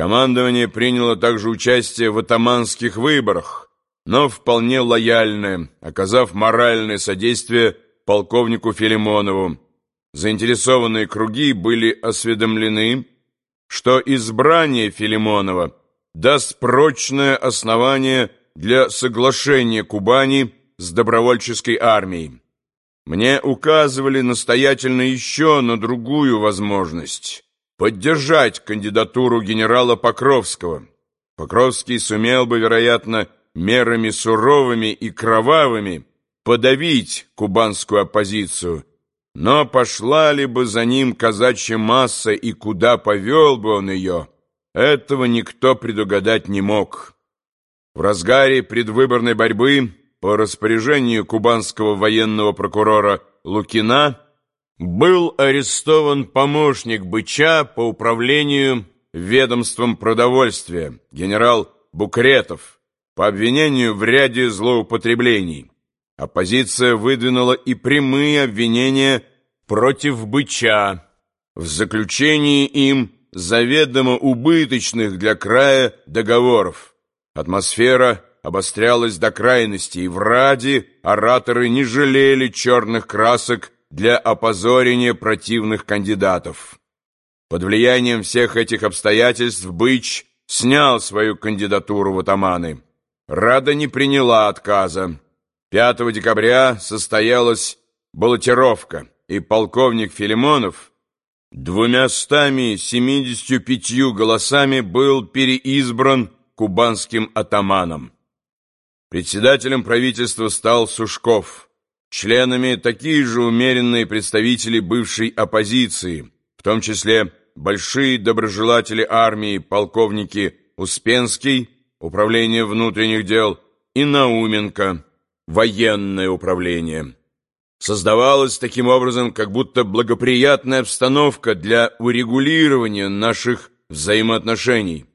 Командование приняло также участие в атаманских выборах, но вполне лояльное, оказав моральное содействие полковнику Филимонову. Заинтересованные круги были осведомлены, что избрание Филимонова даст прочное основание для соглашения Кубани с добровольческой армией. Мне указывали настоятельно еще на другую возможность – поддержать кандидатуру генерала Покровского. Покровский сумел бы, вероятно, мерами суровыми и кровавыми подавить кубанскую оппозицию, но пошла ли бы за ним казачья масса и куда повел бы он ее, этого никто предугадать не мог. В разгаре предвыборной борьбы по распоряжению кубанского военного прокурора Лукина был арестован помощник Быча по управлению ведомством продовольствия генерал Букретов по обвинению в ряде злоупотреблений. Оппозиция выдвинула и прямые обвинения против Быча в заключении им заведомо убыточных для края договоров. Атмосфера обострялась до крайности, и в Раде ораторы не жалели черных красок для опозорения противных кандидатов. Под влиянием всех этих обстоятельств Быч снял свою кандидатуру в атаманы. Рада не приняла отказа. 5 декабря состоялась баллотировка, и полковник Филимонов двумястами семидесятью пятью голосами был переизбран кубанским атаманом. Председателем правительства стал Сушков. Членами такие же умеренные представители бывшей оппозиции, в том числе большие доброжелатели армии, полковники Успенский, управление внутренних дел, и Науменко, военное управление. Создавалась таким образом как будто благоприятная обстановка для урегулирования наших взаимоотношений.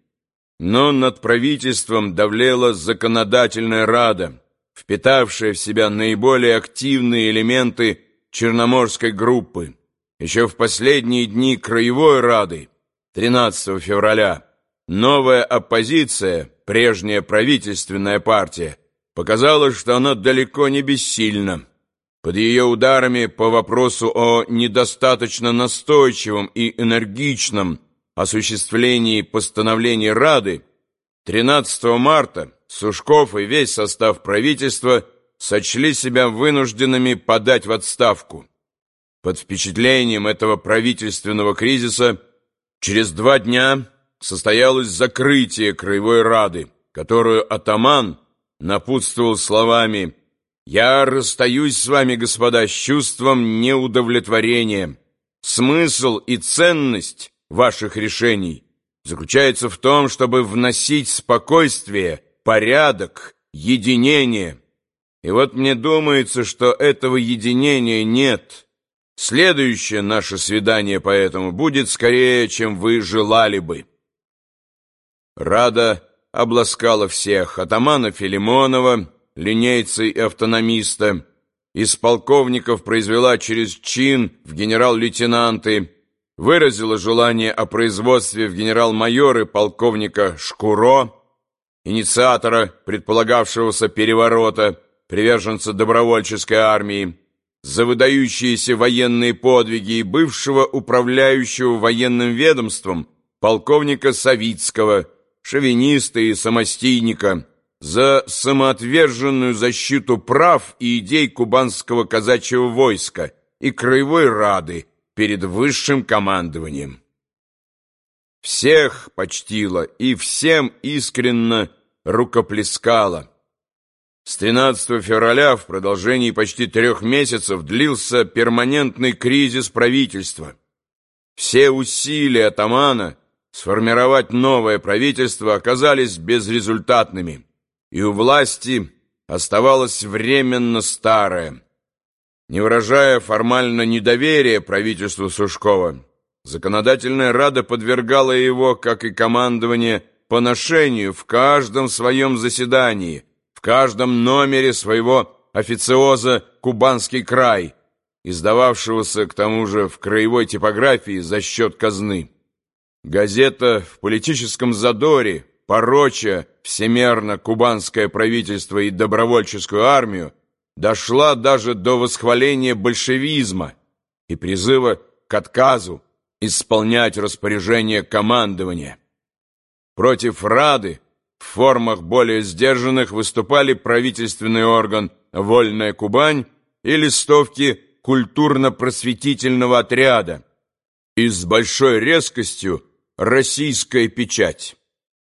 Но над правительством давлела законодательная рада, впитавшая в себя наиболее активные элементы Черноморской группы. Еще в последние дни Краевой Рады, 13 февраля, новая оппозиция, прежняя правительственная партия, показала, что она далеко не бессильна. Под ее ударами по вопросу о недостаточно настойчивом и энергичном осуществлении постановлений Рады 13 марта Сушков и весь состав правительства сочли себя вынужденными подать в отставку. Под впечатлением этого правительственного кризиса через два дня состоялось закрытие Краевой Рады, которую атаман напутствовал словами «Я расстаюсь с вами, господа, с чувством неудовлетворения. Смысл и ценность ваших решений заключается в том, чтобы вносить спокойствие, порядок, единение. И вот мне думается, что этого единения нет. Следующее наше свидание поэтому будет скорее, чем вы желали бы. Рада обласкала всех, атамана Филимонова, линейца и автономиста, из полковников произвела через чин в генерал-лейтенанты, выразила желание о производстве в генерал-майоры полковника Шкуро, инициатора предполагавшегося переворота, приверженца добровольческой армии, за выдающиеся военные подвиги и бывшего управляющего военным ведомством полковника Савицкого, шовиниста и самостийника, за самоотверженную защиту прав и идей кубанского казачьего войска и краевой рады, перед высшим командованием. Всех почтила и всем искренно рукоплескала. С 13 февраля в продолжении почти трех месяцев длился перманентный кризис правительства. Все усилия атамана сформировать новое правительство оказались безрезультатными, и у власти оставалось временно старое – не выражая формально недоверия правительству Сушкова, Законодательная Рада подвергала его, как и командование, поношению в каждом своем заседании, в каждом номере своего официоза «Кубанский край», издававшегося, к тому же, в краевой типографии за счет казны. газета в политическом задоре, пороча всемерно кубанское правительство и добровольческую армию, дошла даже до восхваления большевизма и призыва к отказу исполнять распоряжение командования. Против Рады в формах более сдержанных выступали правительственный орган «Вольная Кубань» и листовки культурно-просветительного отряда и с большой резкостью «Российская печать».